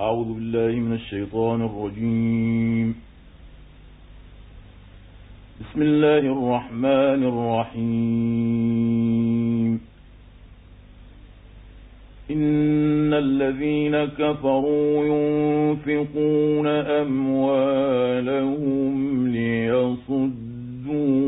أعوذ بالله من الشيطان الرجيم. بسم الله الرحمن الرحيم. إن الذين كفروا ينفقون أموالهم ليصدوا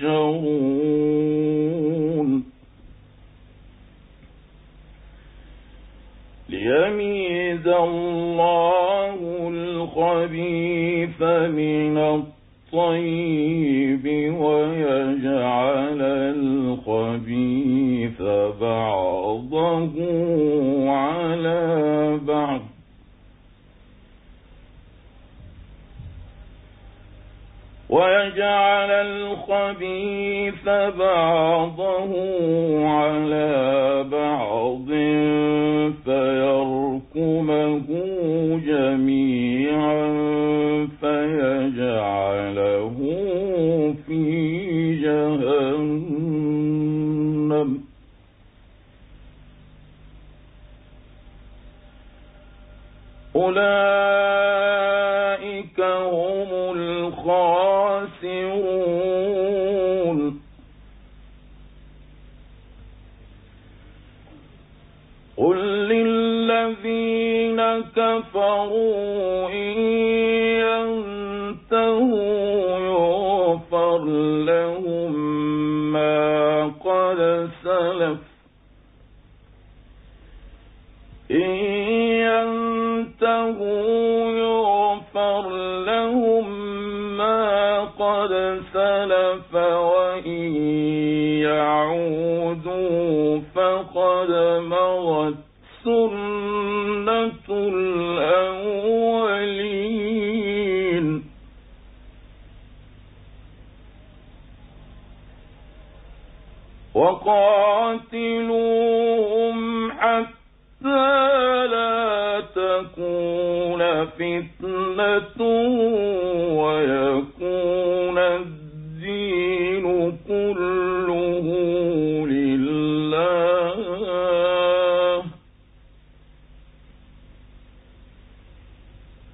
يحشرون. ليميز الله الخبيث من الطيب ويجعل الخبيث بعضه على بعض ويجعل الخبيث بعضه على بعض فيركمه جميعا فيجعله في جهنم. أولئك الخاسرون قل للذين كفروا إن ينتهوا يغفر لهم ما قد سلف. إن ينتهوا قد سلف وإن يعودوا فقد مضت سنة الأولين. وقاتلوهم حتى لا تكون فتنة ويكون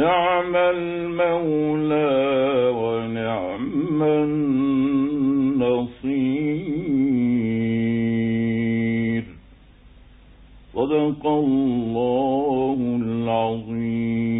نعم المولى ونعم النصير. صدق الله العظيم.